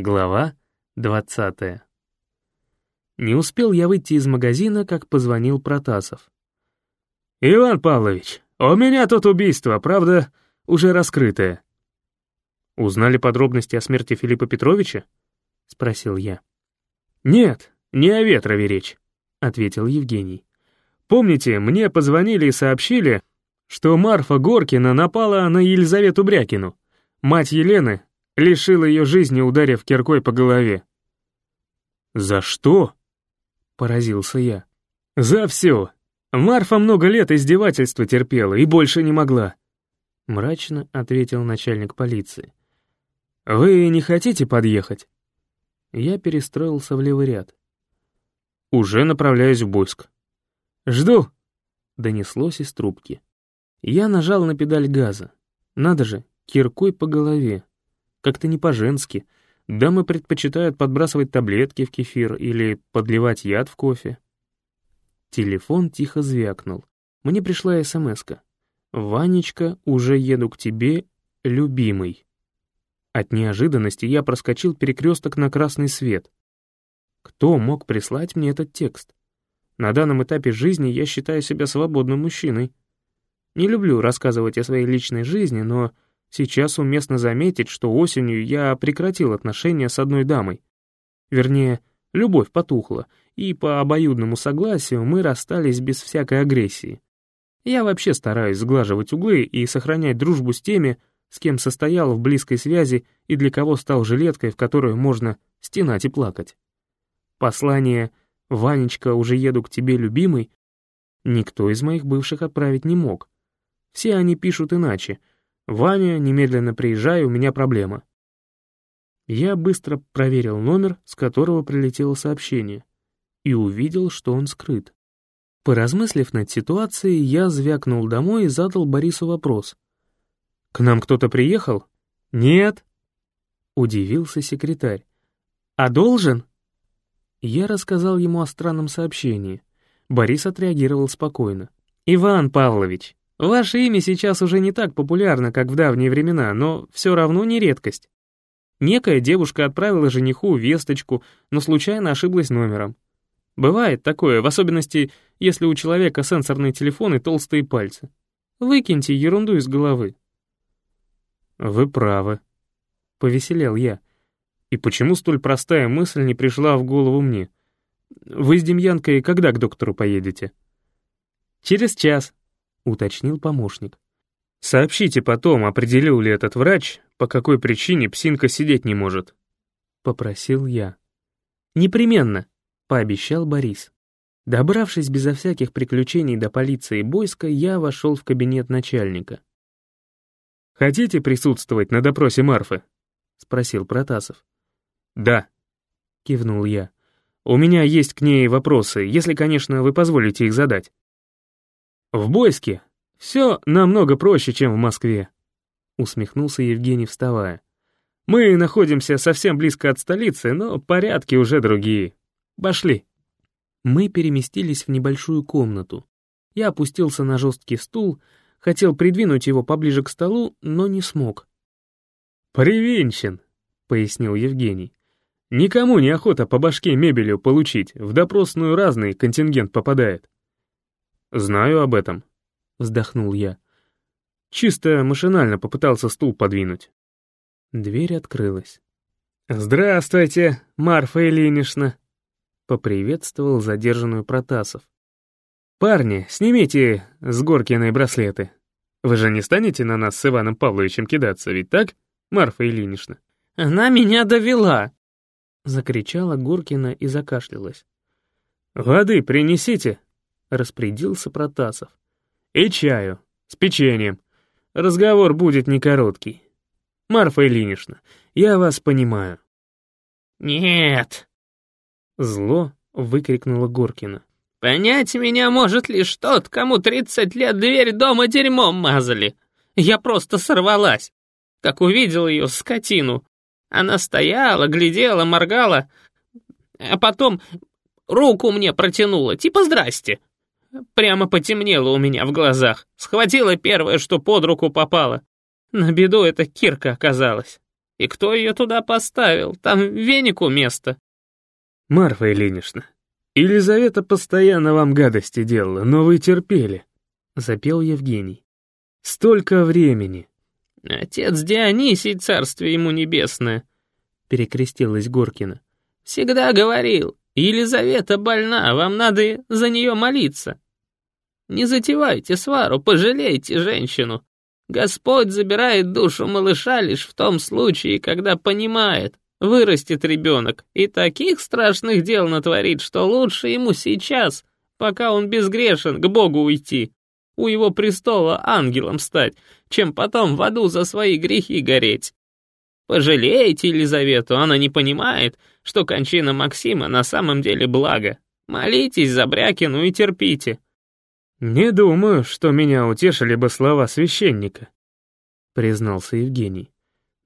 Глава 20 Не успел я выйти из магазина, как позвонил Протасов. «Иван Павлович, у меня тут убийство, правда, уже раскрытое». «Узнали подробности о смерти Филиппа Петровича?» — спросил я. «Нет, не о Ветрове речь», — ответил Евгений. «Помните, мне позвонили и сообщили, что Марфа Горкина напала на Елизавету Брякину, мать Елены, лишил ее жизни, ударив киркой по голове. «За что?» — поразился я. «За все. Марфа много лет издевательства терпела и больше не могла», — мрачно ответил начальник полиции. «Вы не хотите подъехать?» Я перестроился в левый ряд. «Уже направляюсь в Бойск». «Жду», — донеслось из трубки. Я нажал на педаль газа. Надо же, киркой по голове. Как-то не по-женски. Дамы предпочитают подбрасывать таблетки в кефир или подливать яд в кофе. Телефон тихо звякнул. Мне пришла СМС-ка. «Ванечка, уже еду к тебе, любимый». От неожиданности я проскочил перекресток на красный свет. Кто мог прислать мне этот текст? На данном этапе жизни я считаю себя свободным мужчиной. Не люблю рассказывать о своей личной жизни, но Сейчас уместно заметить, что осенью я прекратил отношения с одной дамой. Вернее, любовь потухла, и по обоюдному согласию мы расстались без всякой агрессии. Я вообще стараюсь сглаживать углы и сохранять дружбу с теми, с кем состоял в близкой связи и для кого стал жилеткой, в которую можно стенать и плакать. Послание «Ванечка, уже еду к тебе, любимый» никто из моих бывших отправить не мог. Все они пишут иначе — «Ваня, немедленно приезжай, у меня проблема». Я быстро проверил номер, с которого прилетело сообщение, и увидел, что он скрыт. Поразмыслив над ситуацией, я звякнул домой и задал Борису вопрос. «К нам кто-то приехал?» «Нет», — удивился секретарь. «А должен?» Я рассказал ему о странном сообщении. Борис отреагировал спокойно. «Иван Павлович, Ваше имя сейчас уже не так популярно, как в давние времена, но все равно не редкость. Некая девушка отправила жениху весточку, но случайно ошиблась номером. Бывает такое, в особенности, если у человека сенсорный телефон и толстые пальцы. Выкиньте ерунду из головы. Вы правы. Повеселел я. И почему столь простая мысль не пришла в голову мне? Вы с Демьянкой когда к доктору поедете? Через час, уточнил помощник. «Сообщите потом, определил ли этот врач, по какой причине псинка сидеть не может», — попросил я. «Непременно», — пообещал Борис. Добравшись безо всяких приключений до полиции Бойска, я вошел в кабинет начальника. «Хотите присутствовать на допросе Марфы?» — спросил Протасов. «Да», — кивнул я. «У меня есть к ней вопросы, если, конечно, вы позволите их задать». «В Бойске все намного проще, чем в Москве», — усмехнулся Евгений, вставая. «Мы находимся совсем близко от столицы, но порядки уже другие. Пошли». Мы переместились в небольшую комнату. Я опустился на жесткий стул, хотел придвинуть его поближе к столу, но не смог. «Привинчен», — пояснил Евгений. «Никому не охота по башке мебелью получить, в допросную разный контингент попадает». «Знаю об этом», — вздохнул я. Чисто машинально попытался стул подвинуть. Дверь открылась. «Здравствуйте, Марфа Ильинична», — поприветствовал задержанную Протасов. «Парни, снимите с Горкиной браслеты. Вы же не станете на нас с Иваном Павловичем кидаться, ведь так, Марфа Ильинична?» «Она меня довела!» — закричала Горкина и закашлялась. «Воды принесите!» — распорядился Протасов. «И чаю, с печеньем. Разговор будет не короткий. Марфа Ильинична, я вас понимаю». «Нет!» Зло выкрикнула Горкина. «Понять меня может лишь тот, кому тридцать лет дверь дома дерьмом мазали. Я просто сорвалась, как увидел ее скотину. Она стояла, глядела, моргала, а потом руку мне протянула, типа «здрасте». Прямо потемнело у меня в глазах. Схватила первое, что под руку попало. На беду это Кирка оказалась. И кто ее туда поставил? Там венику место. Марфа Ильинична, Елизавета постоянно вам гадости делала, но вы терпели, запел Евгений. Столько времени. Отец Дионисий, царствие ему небесное, перекрестилась Горкина. Всегда говорил, Елизавета больна, вам надо за нее молиться. Не затевайте свару, пожалейте женщину. Господь забирает душу малыша лишь в том случае, когда понимает, вырастет ребенок, и таких страшных дел натворит, что лучше ему сейчас, пока он безгрешен, к Богу уйти, у его престола ангелом стать, чем потом в аду за свои грехи гореть. Пожалейте Елизавету, она не понимает, что кончина Максима на самом деле благо. Молитесь за Брякину и терпите. «Не думаю, что меня утешили бы слова священника», — признался Евгений.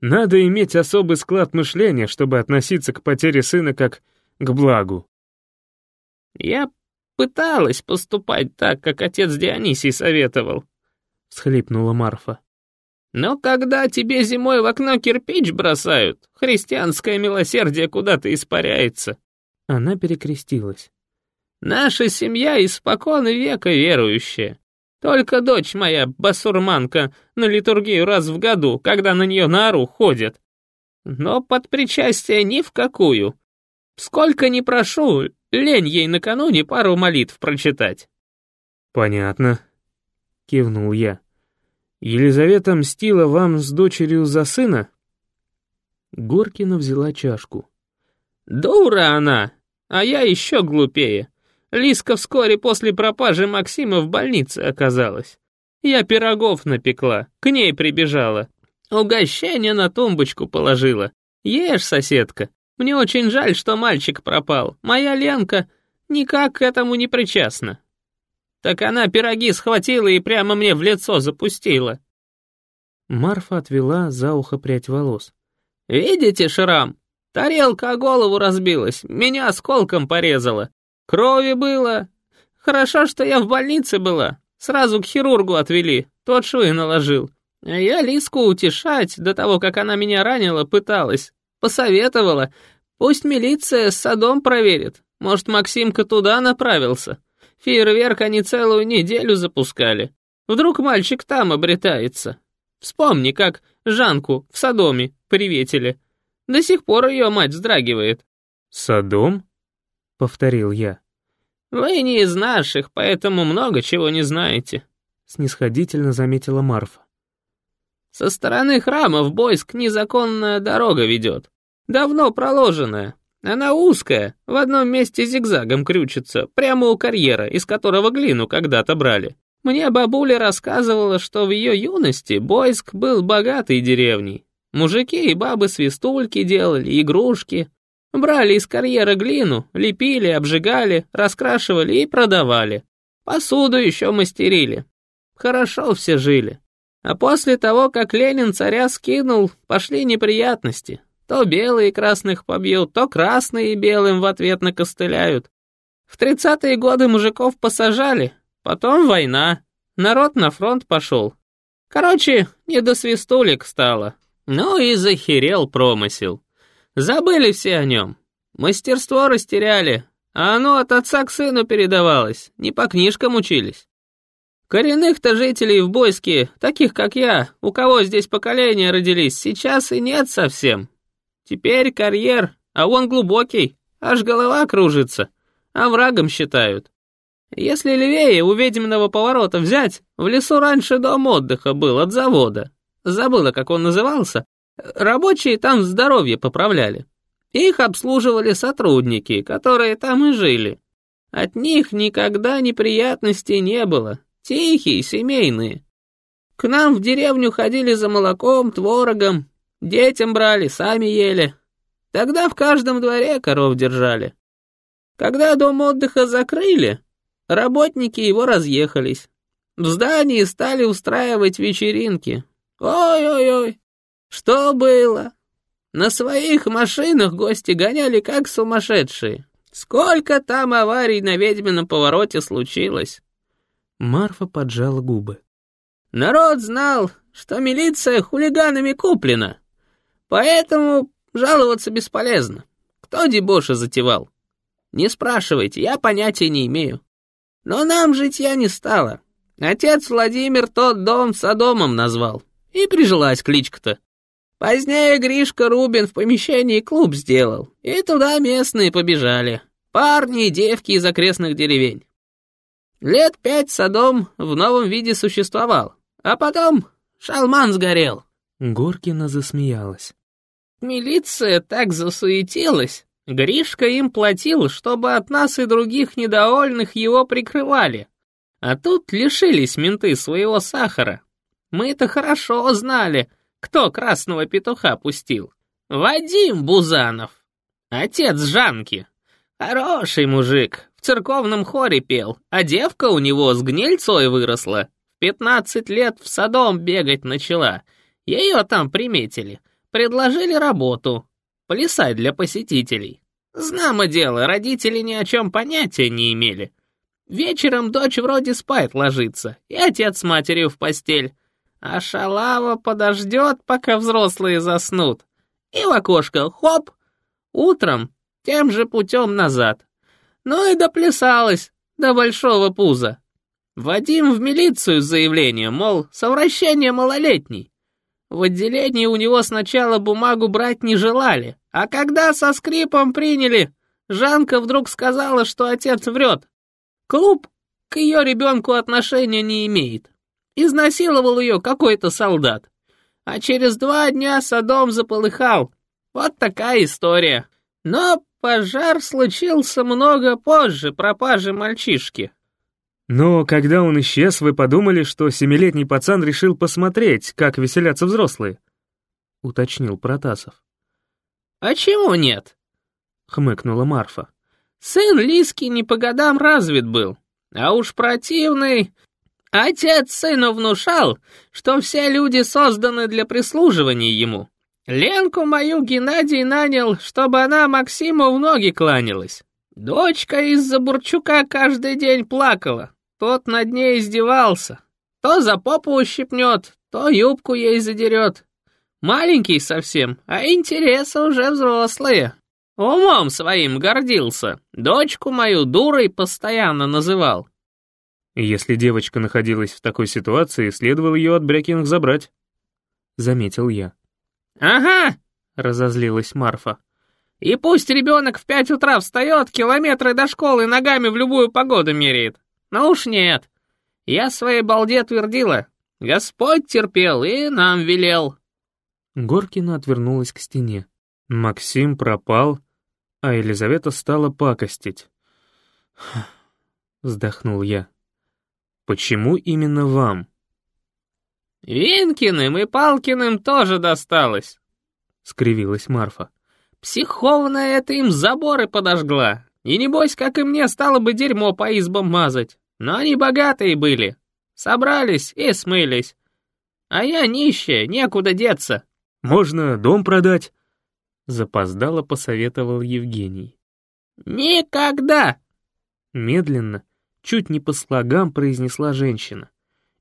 «Надо иметь особый склад мышления, чтобы относиться к потере сына как к благу». «Я пыталась поступать так, как отец Дионисий советовал», — всхлипнула Марфа. «Но когда тебе зимой в окно кирпич бросают, христианское милосердие куда-то испаряется». Она перекрестилась. Наша семья испокон века верующая. Только дочь моя, басурманка, на литургию раз в году, когда на нее на ору ходят. Но под причастие ни в какую. Сколько ни прошу, лень ей накануне пару молитв прочитать. «Понятно», — кивнул я. «Елизавета мстила вам с дочерью за сына?» Горкина взяла чашку. «Дура она, а я еще глупее. Лиска вскоре после пропажи Максима в больнице оказалась. Я пирогов напекла, к ней прибежала. Угощение на тумбочку положила. Ешь, соседка. Мне очень жаль, что мальчик пропал. Моя Ленка никак к этому не причастна. Так она пироги схватила и прямо мне в лицо запустила. Марфа отвела за ухо прядь волос. «Видите шрам? Тарелка о голову разбилась, меня осколком порезала. Крови было. Хорошо, что я в больнице была. Сразу к хирургу отвели, тот швы наложил. А я Лиску утешать, до того, как она меня ранила, пыталась. Посоветовала. Пусть милиция с садом проверит. Может, Максимка туда направился. Фейерверк они целую неделю запускали. Вдруг мальчик там обретается. Вспомни, как Жанку в Содоме приветили. До сих пор ее мать вздрагивает. «Содом?» повторил я. «Вы не из наших, поэтому много чего не знаете», — снисходительно заметила Марфа. «Со стороны храма в Бойск незаконная дорога ведет. Давно проложенная. Она узкая, в одном месте зигзагом крючится, прямо у карьера, из которого глину когда-то брали. Мне бабуля рассказывала, что в ее юности Бойск был богатой деревней. Мужики и бабы свистульки делали, игрушки, Брали из карьера глину, лепили, обжигали, раскрашивали и продавали. Посуду еще мастерили. Хорошо все жили. А после того, как Ленин царя скинул, пошли неприятности. То белые красных побьют, то красные белым в ответ накостыляют. В тридцатые годы мужиков посажали, потом война, народ на фронт пошел. Короче, не до свистулек стало. Ну и захерел промысел. Забыли все о нем. Мастерство растеряли, а оно от отца к сыну передавалось, не по книжкам учились. Коренных-то жителей в Бойске, таких как я, у кого здесь поколения родились, сейчас и нет совсем. Теперь карьер, а он глубокий, аж голова кружится, а врагом считают. Если левее у ведьминого поворота взять, в лесу раньше дом отдыха был от завода. Забыла, как он назывался, Рабочие там здоровье поправляли. Их обслуживали сотрудники, которые там и жили. От них никогда неприятностей не было, тихие, семейные. К нам в деревню ходили за молоком, творогом, детям брали, сами ели. Тогда в каждом дворе коров держали. Когда дом отдыха закрыли, работники его разъехались. В здании стали устраивать вечеринки. Ой-ой-ой, что было? На своих машинах гости гоняли как сумасшедшие. Сколько там аварий на ведьмином повороте случилось?» Марфа поджала губы. «Народ знал, что милиция хулиганами куплена. Поэтому жаловаться бесполезно. Кто дебоши затевал? Не спрашивайте, я понятия не имею. Но нам житья не стало. Отец Владимир тот дом Содомом назвал. И прижилась кличка-то. Позднее Гришка Рубин в помещении клуб сделал, и туда местные побежали. Парни и девки из окрестных деревень. Лет пять Содом в новом виде существовал, а потом шалман сгорел. Горкина засмеялась. Милиция так засуетилась. Гришка им платил, чтобы от нас и других недовольных его прикрывали. А тут лишились менты своего сахара. Мы это хорошо знали, кто красного петуха пустил. Вадим Бузанов, отец Жанки. Хороший мужик, в церковном хоре пел, а девка у него с гнильцой выросла. В пятнадцать лет в садом бегать начала. Ее там приметили. Предложили работу. Плясать для посетителей. Знамо дело, родители ни о чем понятия не имели. Вечером дочь вроде спать ложится, и отец с матерью в постель. А шалава подождет, пока взрослые заснут. И в окошко хоп, утром тем же путем назад. Ну и доплясалась до большого пуза. Вадим в милицию с заявлением, мол, совращение малолетний. В отделении у него сначала бумагу брать не желали, а когда со скрипом приняли, Жанка вдруг сказала, что отец врет. Клуб к ее ребенку отношения не имеет. Изнасиловал ее какой-то солдат. А через два дня Содом заполыхал. Вот такая история. Но пожар случился много позже пропажи мальчишки. Но когда он исчез, вы подумали, что семилетний пацан решил посмотреть, как веселятся взрослые? Уточнил Протасов. «А чего нет?» — хмыкнула Марфа. «Сын Лиски не по годам развит был, а уж противный Отец сыну внушал, что все люди созданы для прислуживания ему. Ленку мою Геннадий нанял, чтобы она Максиму в ноги кланялась. Дочка из-за Бурчука каждый день плакала, тот над ней издевался. То за попу ущипнет, то юбку ей задерет. Маленький совсем, а интересы уже взрослые. Умом своим гордился, дочку мою дурой постоянно называл. Если девочка находилась в такой ситуации, следовало ее от Брякиных забрать. Заметил я. «Ага!» — разозлилась Марфа. «И пусть ребенок в пять утра встает, километры до школы ногами в любую погоду меряет. Но уж нет. Я своей балде твердила. Господь терпел и нам велел». Горкина отвернулась к стене. Максим пропал, а Елизавета стала пакостить. Вздохнул я. Почему именно вам? Винкиным и Палкиным тоже досталось, скривилась Марфа. Психованная это им заборы подожгла. И небось, как и мне, стало бы дерьмо по избам мазать. Но они богатые были. Собрались и смылись. А я нищая, некуда деться. Можно дом продать. Запоздало посоветовал Евгений. Никогда! Медленно, чуть не по слогам произнесла женщина.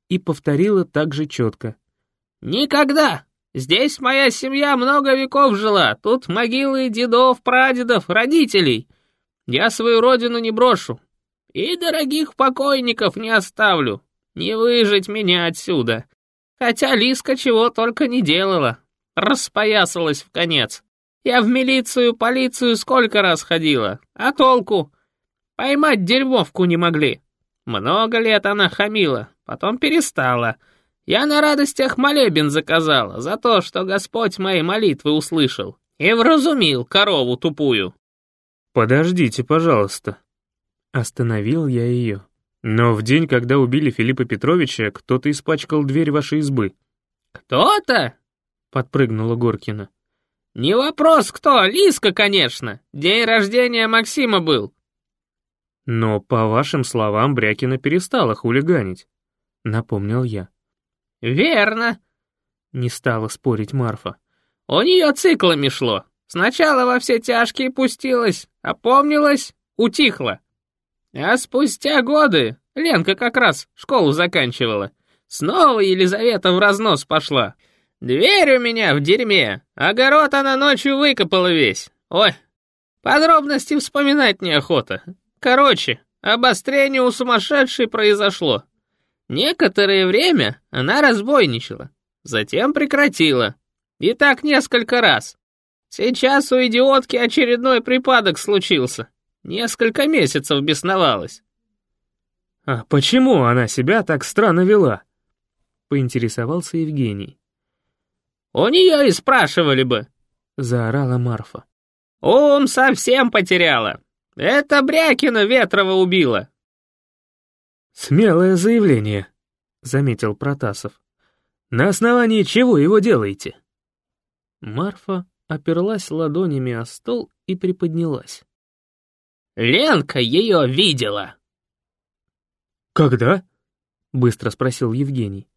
И повторила так же четко. «Никогда! Здесь моя семья много веков жила, тут могилы дедов, прадедов, родителей. Я свою родину не брошу. И дорогих покойников не оставлю. Не выжить меня отсюда. Хотя Лиска чего только не делала. Распоясалась в конец. Я в милицию, полицию сколько раз ходила. А толку? Поймать дерьмовку не могли. Много лет она хамила, потом перестала. Я на радостях молебен заказала за то, что Господь мои молитвы услышал и вразумил корову тупую. «Подождите, пожалуйста». Остановил я ее. Но в день, когда убили Филиппа Петровича, кто-то испачкал дверь вашей избы. «Кто-то?» — подпрыгнула Горкина. «Не вопрос, кто, Лиска, конечно. День рождения Максима был. Но, по вашим словам, Брякина перестала хулиганить, напомнил я. Верно, не стала спорить Марфа. У нее циклами шло. Сначала во все тяжкие пустилась, опомнилась, утихла. А спустя годы, Ленка как раз школу заканчивала, снова Елизавета в разнос пошла. Дверь у меня в дерьме, огород она ночью выкопала весь. Ой, подробности вспоминать неохота. Короче, обострение у сумасшедшей произошло. Некоторое время она разбойничала, затем прекратила. И так несколько раз. Сейчас у идиотки очередной припадок случился. Несколько месяцев бесновалась. «А почему она себя так странно вела?» — поинтересовался Евгений. «У нее и спрашивали бы», — заорала Марфа. «Ум совсем потеряла. Это Брякина Ветрова убила». «Смелое заявление», — заметил Протасов. «На основании чего его делаете?» Марфа оперлась ладонями о стол и приподнялась. «Ленка ее видела!» «Когда?» — быстро спросил Евгений.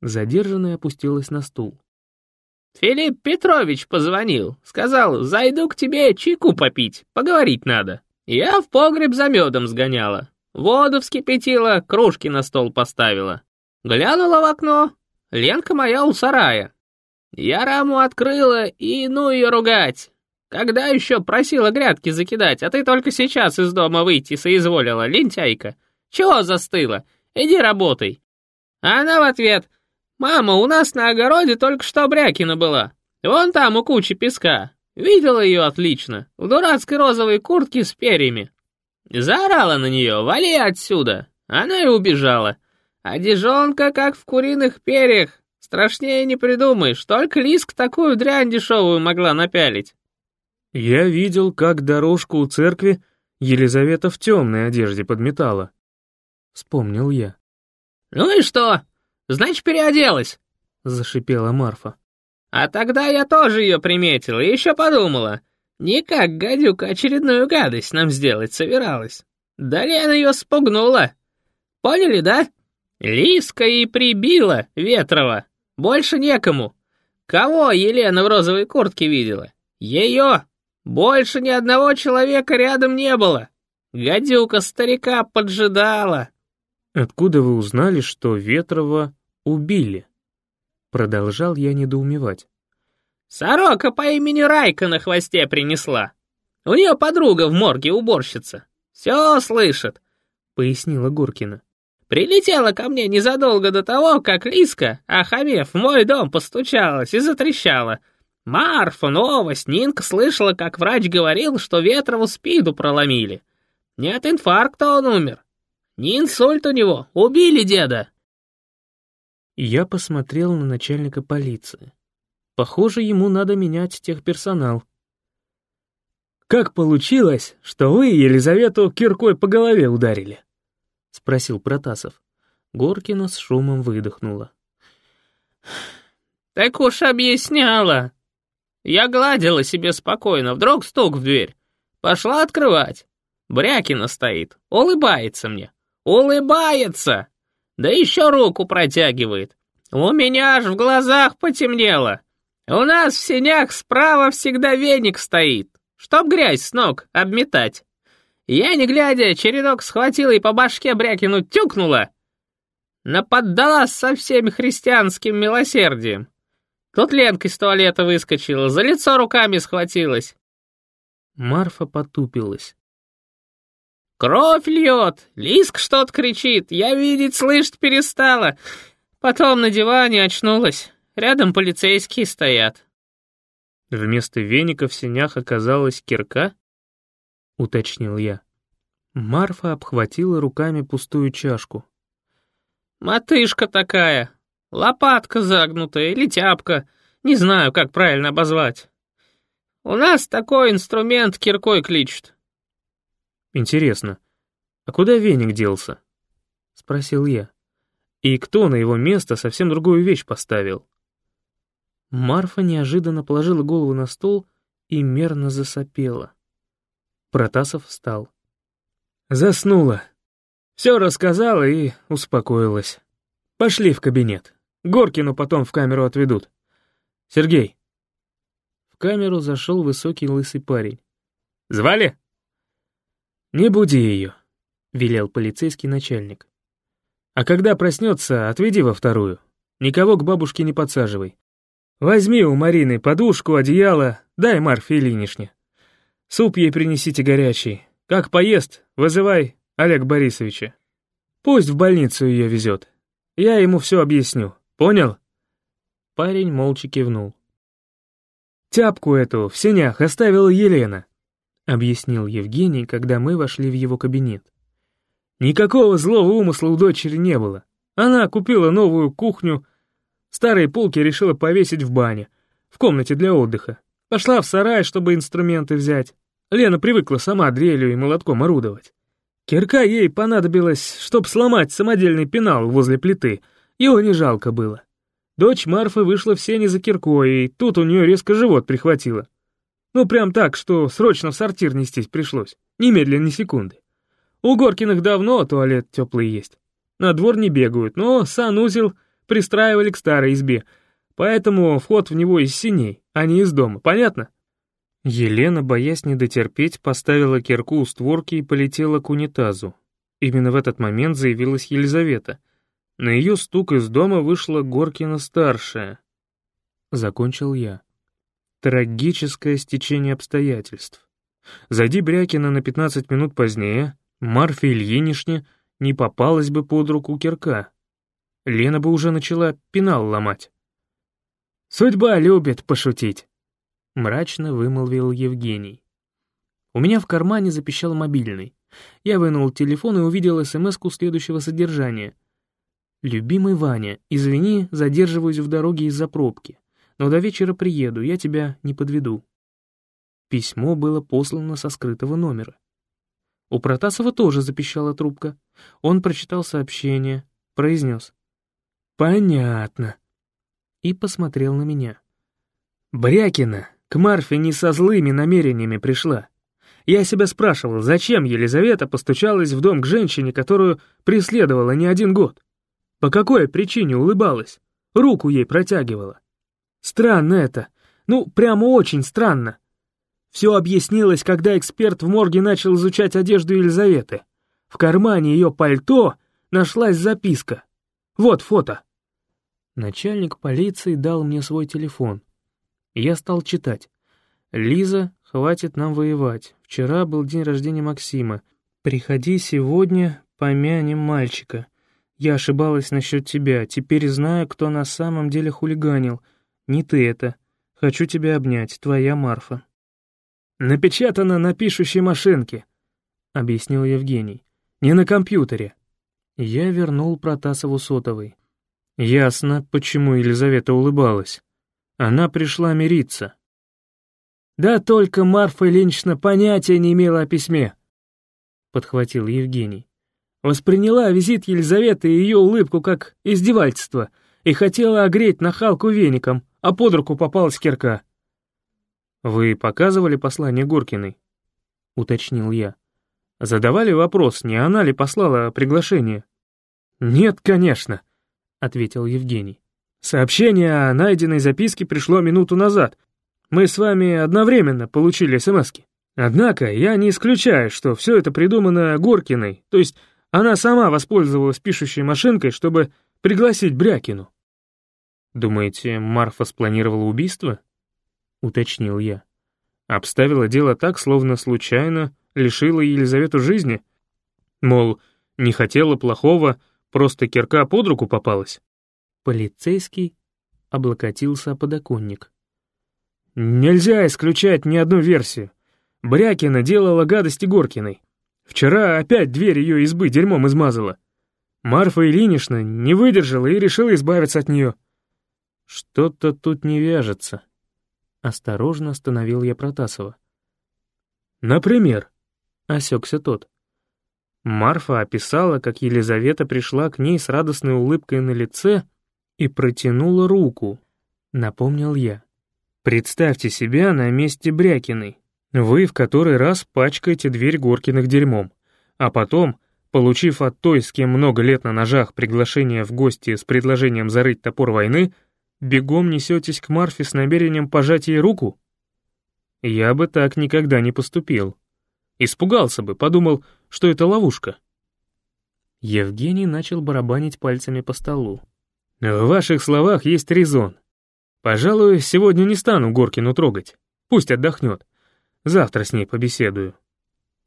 Задержанная опустилась на стул. «Филипп Петрович позвонил. Сказал, зайду к тебе чайку попить, поговорить надо. Я в погреб за медом сгоняла. Воду вскипятила, кружки на стол поставила. Глянула в окно. Ленка моя у сарая. Я раму открыла и ну ее ругать. Когда еще просила грядки закидать, а ты только сейчас из дома выйти соизволила, лентяйка. Чего застыла? Иди работай. Она в ответ, «Мама, у нас на огороде только что Брякина была. Вон там у кучи песка. Видела ее отлично, в дурацкой розовой куртке с перьями. Заорала на нее, вали отсюда. Она и убежала. А дежонка как в куриных перьях. Страшнее не придумаешь, только Лиск такую дрянь дешевую могла напялить. Я видел, как дорожку у церкви Елизавета в темной одежде подметала. Вспомнил я. «Ну и что? Значит, переоделась!» — зашипела Марфа. «А тогда я тоже ее приметила и еще подумала. Никак гадюка очередную гадость нам сделать собиралась. Да Лена ее спугнула. Поняли, да? Лиска и прибила Ветрова. Больше некому. Кого Елена в розовой куртке видела? Ее! Больше ни одного человека рядом не было. Гадюка старика поджидала. Откуда вы узнали, что Ветрова убили?» Продолжал я недоумевать. «Сорока по имени Райка на хвосте принесла. У нее подруга в морге уборщица. Все слышит», — пояснила Гуркина. «Прилетела ко мне незадолго до того, как Лиска, охамев, в мой дом постучалась и затрещала. Марфа, новость, Нинка слышала, как врач говорил, что Ветрову спиду проломили. Не от инфаркта он умер. Не инсульт у него, убили деда». Я посмотрел на начальника полиции. Похоже, ему надо менять техперсонал. «Как получилось, что вы Елизавету киркой по голове ударили?» — спросил Протасов. Горкина с шумом выдохнула. «Так уж объясняла. Я гладила себе спокойно, вдруг стук в дверь. Пошла открывать. Брякина стоит, улыбается мне. Улыбается! Да еще руку протягивает. У меня аж в глазах потемнело. У нас в сенях справа всегда веник стоит, чтоб грязь с ног обметать. Я, не глядя, черенок схватила и по башке Брякину тюкнула. Наподдалась со всем христианским милосердием. Тут Ленка из туалета выскочила, за лицо руками схватилась. Марфа потупилась. Кровь льет, Лиск что-то кричит, я видеть, слышать перестала. Потом на диване очнулась, рядом полицейские стоят. Вместо веника в сенях оказалась кирка? Уточнил я. Марфа обхватила руками пустую чашку. «Матышка такая, лопатка загнутая или тяпка, не знаю, как правильно обозвать. У нас такой инструмент киркой кличут. «Интересно, а куда веник делся?» — спросил я. «И кто на его место совсем другую вещь поставил?» Марфа неожиданно положила голову на стол и мерно засопела. Протасов встал. «Заснула. Все рассказала и успокоилась. Пошли в кабинет. Горкину потом в камеру отведут. Сергей». В камеру зашел высокий лысый парень. «Звали?» «Не буди ее», — велел полицейский начальник. «А когда проснется, отведи во вторую. Никого к бабушке не подсаживай. Возьми у Марины подушку, одеяло, дай Марфе Ильиничне. Суп ей принесите горячий. Как поест, вызывай Олег Борисовича. Пусть в больницу ее везет. Я ему все объясню. Понял?» Парень молча кивнул. «Тяпку эту в сенях оставила Елена», — объяснил Евгений, когда мы вошли в его кабинет. «Никакого злого умысла у дочери не было. Она купила новую кухню, старые полки решила повесить в бане, в комнате для отдыха. Пошла в сарай, чтобы инструменты взять. Лена привыкла сама дрелью и молотком орудовать. Кирка ей понадобилась, чтобы сломать самодельный пенал возле плиты. Его не жалко было. Дочь Марфы вышла в сене за киркой, и тут у нее резко живот прихватило. Ну, прям так, что срочно в сортир нестись пришлось. Немедленно, ни секунды. У Горкиных давно туалет теплый есть. На двор не бегают, но санузел пристраивали к старой избе, поэтому вход в него из синей, а не из дома, понятно? Елена, боясь не дотерпеть, поставила кирку у створки и полетела к унитазу. Именно в этот момент заявилась Елизавета. На ее стук из дома вышла Горкина-старшая. Закончил я. Трагическое стечение обстоятельств. Зайди Брякина на 15 минут позднее, Марфе Ильинишне не попалась бы под руку кирка. Лена бы уже начала пенал ломать. «Судьба любит пошутить», — мрачно вымолвил Евгений. У меня в кармане запищал мобильный. Я вынул телефон и увидел смс следующего содержания — «Любимый Ваня, извини, задерживаюсь в дороге из-за пробки, но до вечера приеду, я тебя не подведу». Письмо было послано со скрытого номера. У Протасова тоже запищала трубка. Он прочитал сообщение, произнес «Понятно» и посмотрел на меня. «Брякина к Марфе не со злыми намерениями пришла. Я себя спрашивал, зачем Елизавета постучалась в дом к женщине, которую преследовала не один год? По какой причине улыбалась? Руку ей протягивала. Странно это. Ну, прямо очень странно. Все объяснилось, когда эксперт в морге начал изучать одежду Елизаветы. В кармане ее пальто нашлась записка. Вот фото. Начальник полиции дал мне свой телефон. Я стал читать. «Лиза, хватит нам воевать. Вчера был день рождения Максима. Приходи сегодня, помянем мальчика. Я ошибалась насчет тебя, теперь знаю, кто на самом деле хулиганил. Не ты это. Хочу тебя обнять, твоя Марфа». «Напечатано на пишущей машинке», — объяснил Евгений. «Не на компьютере». Я вернул Протасову сотовый. Ясно, почему Елизавета улыбалась. Она пришла мириться. «Да только Марфа Ильинична понятия не имела о письме», — подхватил Евгений. Восприняла визит Елизаветы и ее улыбку как издевательство и хотела огреть нахалку веником, а под руку попалась кирка. «Вы показывали послание Горкиной?» — уточнил я. «Задавали вопрос, не она ли послала приглашение?» «Нет, конечно», — ответил Евгений. «Сообщение о найденной записке пришло минуту назад. Мы с вами одновременно получили смски. Однако я не исключаю, что все это придумано Горкиной, то есть она сама воспользовалась пишущей машинкой, чтобы пригласить Брякину. «Думаете, Марфа спланировала убийство?» — уточнил я. Обставила дело так, словно случайно лишила Елизавету жизни. Мол, не хотела плохого, просто кирка под руку попалась. Полицейский облокотился о подоконник. «Нельзя исключать ни одну версию. Брякина делала гадости Горкиной. Вчера опять дверь ее избы дерьмом измазала. Марфа Ильинична не выдержала и решила избавиться от нее. Что-то тут не вяжется. Осторожно остановил я Протасова. Например, осекся тот. Марфа описала, как Елизавета пришла к ней с радостной улыбкой на лице и протянула руку. Напомнил я. Представьте себя на месте Брякиной. Вы в который раз пачкаете дверь Горкиных дерьмом, а потом, получив от той, с кем много лет на ножах, приглашение в гости с предложением зарыть топор войны, бегом несетесь к Марфе с намерением пожать ей руку? Я бы так никогда не поступил. Испугался бы, подумал, что это ловушка. Евгений начал барабанить пальцами по столу. «В ваших словах есть резон. Пожалуй, сегодня не стану Горкину трогать. Пусть отдохнет. Завтра с ней побеседую.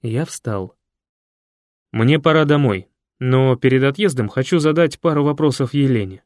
Я встал. Мне пора домой, но перед отъездом хочу задать пару вопросов Елене.